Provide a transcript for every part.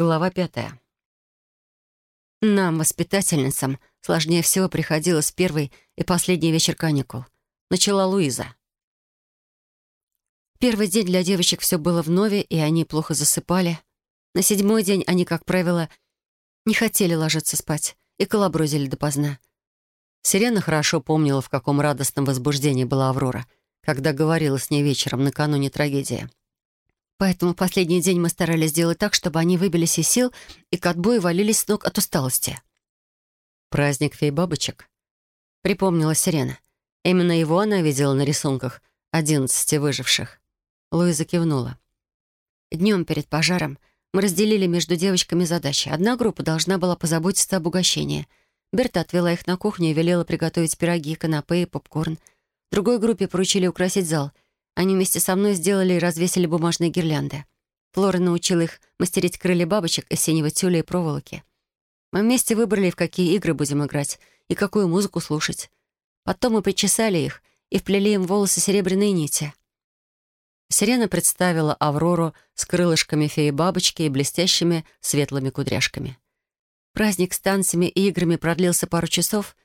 Глава пятая. Нам, воспитательницам, сложнее всего приходилось первый и последний вечер каникул. Начала Луиза. Первый день для девочек все было вновь, и они плохо засыпали. На седьмой день они, как правило, не хотели ложиться спать и колоброзили допоздна. Сирена хорошо помнила, в каком радостном возбуждении была Аврора, когда говорила с ней вечером накануне трагедии. Поэтому последний день мы старались сделать так, чтобы они выбились из сил и к отбою валились с ног от усталости. «Праздник фей-бабочек», — припомнила Сирена. Именно его она видела на рисунках одиннадцати выживших. Луиза кивнула. Днем перед пожаром мы разделили между девочками задачи. Одна группа должна была позаботиться об угощении. Берта отвела их на кухню и велела приготовить пироги, канапе и попкорн. Другой группе поручили украсить зал — они вместе со мной сделали и развесили бумажные гирлянды. Флора научила их мастерить крылья бабочек из синего тюля и проволоки. Мы вместе выбрали, в какие игры будем играть и какую музыку слушать. Потом мы причесали их и вплели им волосы серебряные нити. Сирена представила Аврору с крылышками феи-бабочки и блестящими светлыми кудряшками. Праздник с танцами и играми продлился пару часов.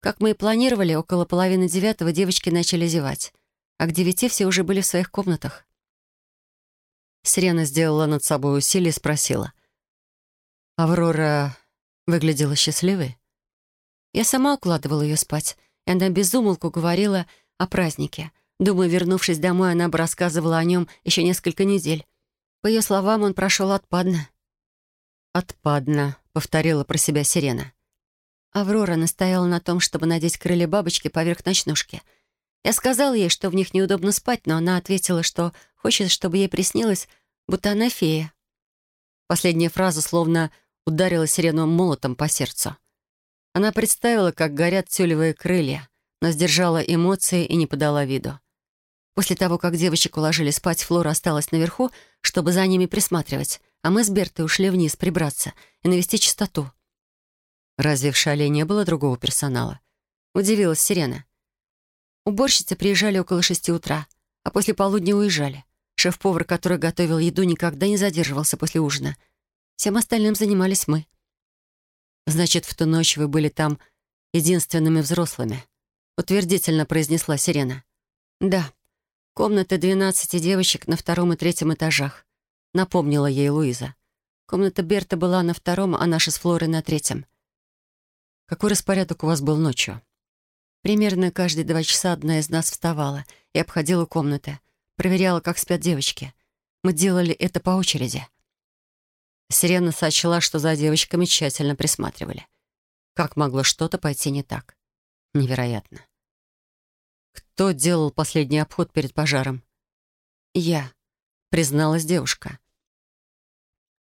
Как мы и планировали, около половины девятого девочки начали зевать а к девяти все уже были в своих комнатах. Сирена сделала над собой усилие и спросила. «Аврора выглядела счастливой?» Я сама укладывала ее спать, и она безумолку говорила о празднике. Думаю, вернувшись домой, она бы рассказывала о нем еще несколько недель. По ее словам, он прошел отпадно. «Отпадно», — повторила про себя Сирена. Аврора настояла на том, чтобы надеть крылья бабочки поверх ночнушки — я сказал ей, что в них неудобно спать, но она ответила, что хочет, чтобы ей приснилось, будто она фея. Последняя фраза словно ударила сирену молотом по сердцу. Она представила, как горят тюлевые крылья, но сдержала эмоции и не подала виду. После того, как девочек уложили спать, Флора осталась наверху, чтобы за ними присматривать, а мы с Бертой ушли вниз прибраться и навести чистоту. «Разве в шале не было другого персонала?» — удивилась Сирена. Уборщицы приезжали около шести утра, а после полудня уезжали. Шеф-повар, который готовил еду, никогда не задерживался после ужина. Всем остальным занимались мы. «Значит, в ту ночь вы были там единственными взрослыми», — утвердительно произнесла Сирена. «Да, комната двенадцати девочек на втором и третьем этажах», — напомнила ей Луиза. Комната Берта была на втором, а наша с Флорой на третьем. «Какой распорядок у вас был ночью?» Примерно каждые два часа одна из нас вставала и обходила комнаты, проверяла, как спят девочки. Мы делали это по очереди. Сирена сочла, что за девочками тщательно присматривали. Как могло что-то пойти не так? Невероятно. «Кто делал последний обход перед пожаром?» «Я», — призналась девушка.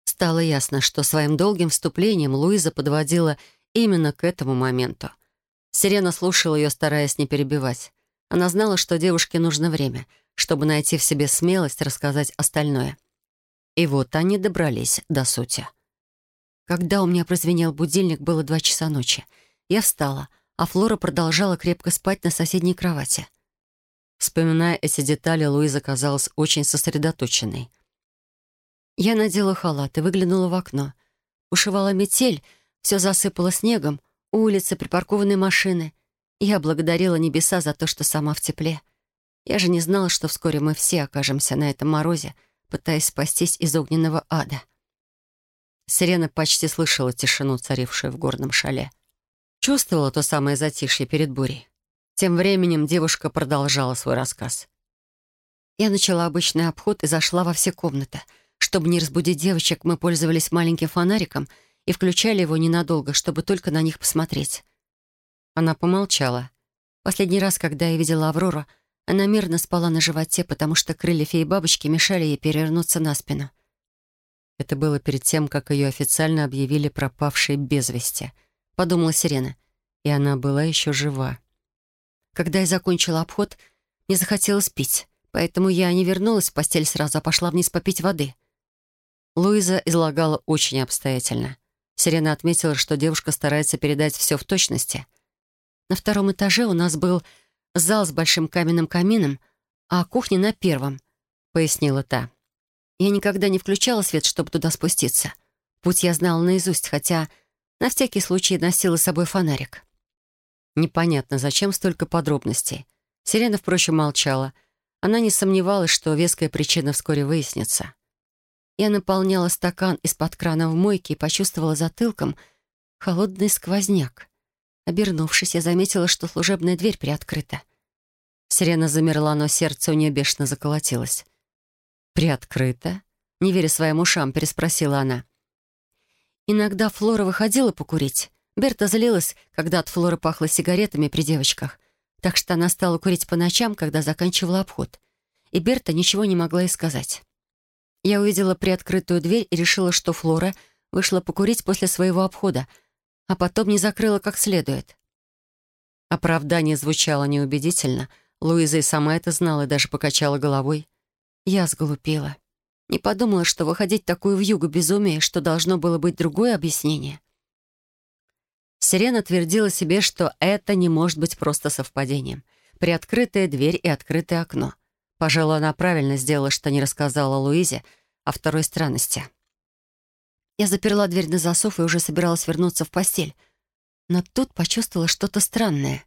Стало ясно, что своим долгим вступлением Луиза подводила именно к этому моменту — Сирена слушала ее, стараясь не перебивать. Она знала, что девушке нужно время, чтобы найти в себе смелость рассказать остальное. И вот они добрались до сути. Когда у меня прозвенел будильник, было два часа ночи. Я встала, а Флора продолжала крепко спать на соседней кровати. Вспоминая эти детали, Луиза казалась очень сосредоточенной. Я надела халат и выглянула в окно. Ушивала метель, все засыпало снегом — улицы, припаркованные машины. Я благодарила небеса за то, что сама в тепле. Я же не знала, что вскоре мы все окажемся на этом морозе, пытаясь спастись из огненного ада. Сирена почти слышала тишину, царившую в горном шале. Чувствовала то самое затишье перед бурей. Тем временем девушка продолжала свой рассказ. Я начала обычный обход и зашла во все комнаты. Чтобы не разбудить девочек, мы пользовались маленьким фонариком — и включали его ненадолго, чтобы только на них посмотреть. Она помолчала. Последний раз, когда я видела Аврору, она мирно спала на животе, потому что крылья феи-бабочки мешали ей перевернуться на спину. Это было перед тем, как ее официально объявили пропавшей без вести. Подумала Сирена. И она была еще жива. Когда я закончила обход, мне захотелось пить, поэтому я не вернулась в постель сразу, а пошла вниз попить воды. Луиза излагала очень обстоятельно. Сирена отметила, что девушка старается передать все в точности. На втором этаже у нас был зал с большим каменным камином, а кухня на первом, пояснила та. Я никогда не включала свет, чтобы туда спуститься. Путь я знала наизусть, хотя на всякий случай носила с собой фонарик. Непонятно, зачем столько подробностей. Сирена, впрочем, молчала. Она не сомневалась, что веская причина вскоре выяснится. Я наполняла стакан из-под крана в мойке и почувствовала затылком холодный сквозняк. Обернувшись, я заметила, что служебная дверь приоткрыта. Сирена замерла, но сердце у нее бешено заколотилось. «Приоткрыто?» — не веря своим ушам, переспросила она. Иногда Флора выходила покурить. Берта злилась, когда от Флоры пахло сигаретами при девочках, так что она стала курить по ночам, когда заканчивала обход. И Берта ничего не могла ей сказать. Я увидела приоткрытую дверь и решила, что Флора вышла покурить после своего обхода, а потом не закрыла как следует. Оправдание звучало неубедительно. Луиза и сама это знала и даже покачала головой. Я сглупила. Не подумала, что выходить такую вьюгу безумие, что должно было быть другое объяснение. Сирена твердила себе, что это не может быть просто совпадением. Приоткрытая дверь и открытое окно. Пожалуй, она правильно сделала, что не рассказала Луизе о второй странности. Я заперла дверь на засов и уже собиралась вернуться в постель. Но тут почувствовала что-то странное.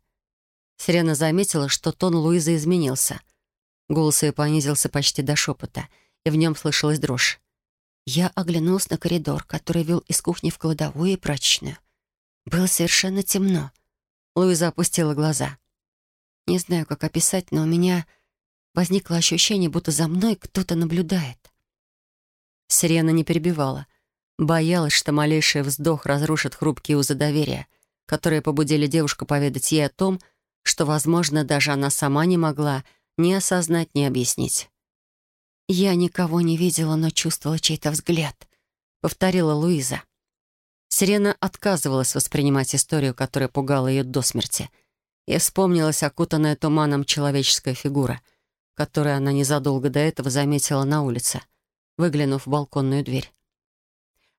Сирена заметила, что тон Луизы изменился. Голос ее понизился почти до шепота, и в нем слышалась дрожь. Я оглянулась на коридор, который вел из кухни в кладовую и прачечную. Было совершенно темно. Луиза опустила глаза. Не знаю, как описать, но у меня возникло ощущение, будто за мной кто-то наблюдает. Сирена не перебивала. Боялась, что малейший вздох разрушит хрупкие узы доверия, которые побудили девушку поведать ей о том, что, возможно, даже она сама не могла ни осознать, ни объяснить. «Я никого не видела, но чувствовала чей-то взгляд», — повторила Луиза. Сирена отказывалась воспринимать историю, которая пугала ее до смерти. И вспомнилась окутанная туманом человеческая фигура, которую она незадолго до этого заметила на улице — выглянув в балконную дверь.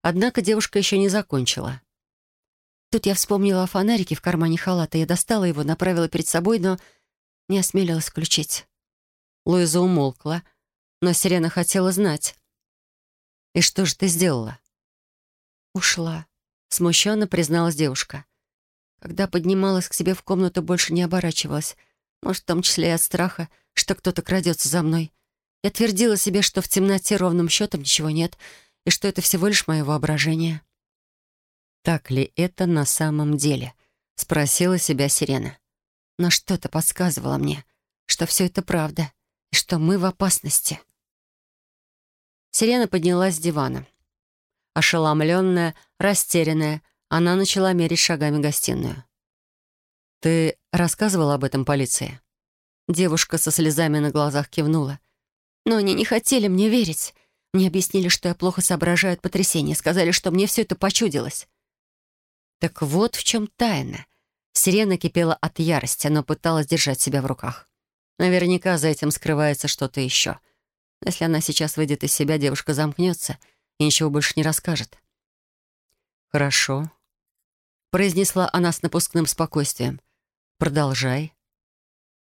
Однако девушка еще не закончила. Тут я вспомнила о фонарике в кармане халата. Я достала его, направила перед собой, но не осмелилась включить. Луиза умолкла, но Сирена хотела знать. «И что же ты сделала?» «Ушла», — смущенно призналась девушка. Когда поднималась к себе в комнату, больше не оборачивалась. Может, в том числе и от страха, что кто-то крадется за мной. Я твердила себе, что в темноте ровным счетом ничего нет, и что это всего лишь мое воображение. «Так ли это на самом деле?» — спросила себя Сирена. Но что-то подсказывало мне, что все это правда, и что мы в опасности. Сирена поднялась с дивана. Ошеломленная, растерянная, она начала мерить шагами гостиную. «Ты рассказывала об этом полиции?» Девушка со слезами на глазах кивнула. Но они не хотели мне верить. Мне объяснили, что я плохо соображаю от потрясения. Сказали, что мне все это почудилось. Так вот в чем тайна. Сирена кипела от ярости, но пыталась держать себя в руках. Наверняка за этим скрывается что-то еще. Если она сейчас выйдет из себя, девушка замкнется и ничего больше не расскажет. «Хорошо», — произнесла она с напускным спокойствием. «Продолжай».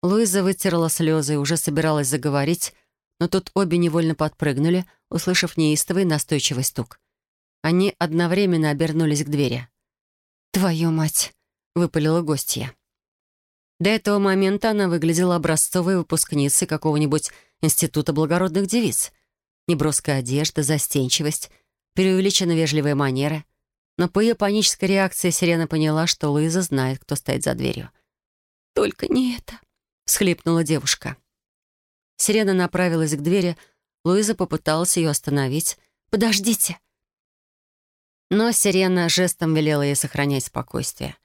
Луиза вытерла слезы и уже собиралась заговорить, но тут обе невольно подпрыгнули, услышав неистовый настойчивый стук. Они одновременно обернулись к двери. «Твою мать!» — выпалила гостья. До этого момента она выглядела образцовой выпускницей какого-нибудь института благородных девиц. Неброская одежда, застенчивость, преувеличенно вежливые манеры. Но по ее панической реакции Сирена поняла, что Луиза знает, кто стоит за дверью. «Только не это», — всхлипнула девушка. Сирена направилась к двери. Луиза попыталась ее остановить. «Подождите!» Но Сирена жестом велела ей сохранять спокойствие.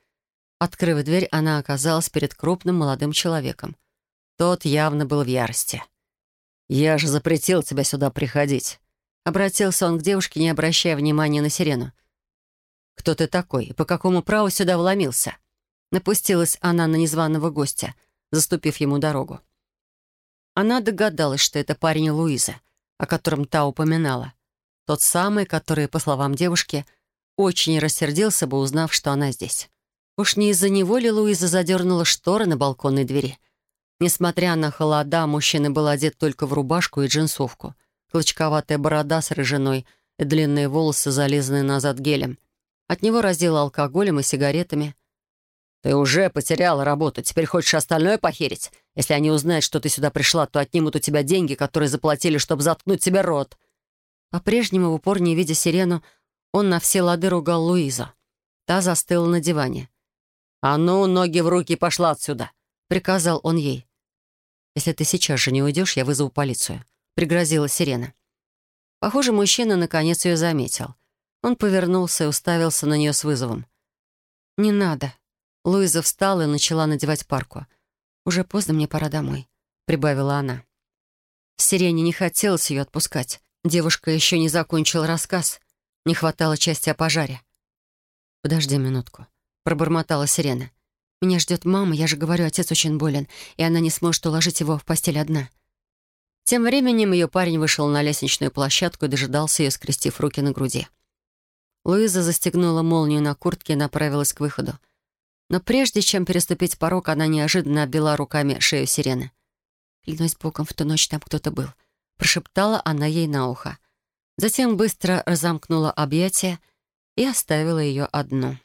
Открыв дверь, она оказалась перед крупным молодым человеком. Тот явно был в ярости. «Я же запретил тебя сюда приходить», — обратился он к девушке, не обращая внимания на Сирену. «Кто ты такой по какому праву сюда вломился?» Напустилась она на незваного гостя, заступив ему дорогу. Она догадалась, что это парень Луизы, о котором та упоминала. Тот самый, который, по словам девушки, очень рассердился бы, узнав, что она здесь. Уж не из-за него ли Луиза задернула шторы на балконной двери? Несмотря на холода, мужчина был одет только в рубашку и джинсовку. Клочковатая борода с рыжиной и длинные волосы, зализанные назад гелем. От него раздело алкоголем и сигаретами. «Ты уже потеряла работу. Теперь хочешь остальное похерить? Если они узнают, что ты сюда пришла, то отнимут у тебя деньги, которые заплатили, чтобы заткнуть тебе рот». По-прежнему, в упор не видя сирену, он на все лады ругал Луизу. Та застыла на диване. «А ну, ноги в руки, пошла отсюда!» — приказал он ей. «Если ты сейчас же не уйдешь, я вызову полицию», — пригрозила сирена. Похоже, мужчина наконец ее заметил. Он повернулся и уставился на нее с вызовом. «Не надо». Луиза встала и начала надевать парку. «Уже поздно, мне пора домой», — прибавила она. Сирене не хотелось ее отпускать. Девушка еще не закончила рассказ. Не хватало части о пожаре. «Подожди минутку», — пробормотала Сирена. «Меня ждет мама, я же говорю, отец очень болен, и она не сможет уложить его в постель одна». Тем временем ее парень вышел на лестничную площадку и дожидался ее, скрестив руки на груди. Луиза застегнула молнию на куртке и направилась к выходу. Но прежде чем переступить порог, она неожиданно обвела руками шею сирены. «Клянусь богом, в ту ночь там кто-то был», — прошептала она ей на ухо. Затем быстро разомкнула объятия и оставила ее одну.